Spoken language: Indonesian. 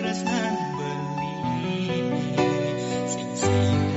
tresnan beli, sing sing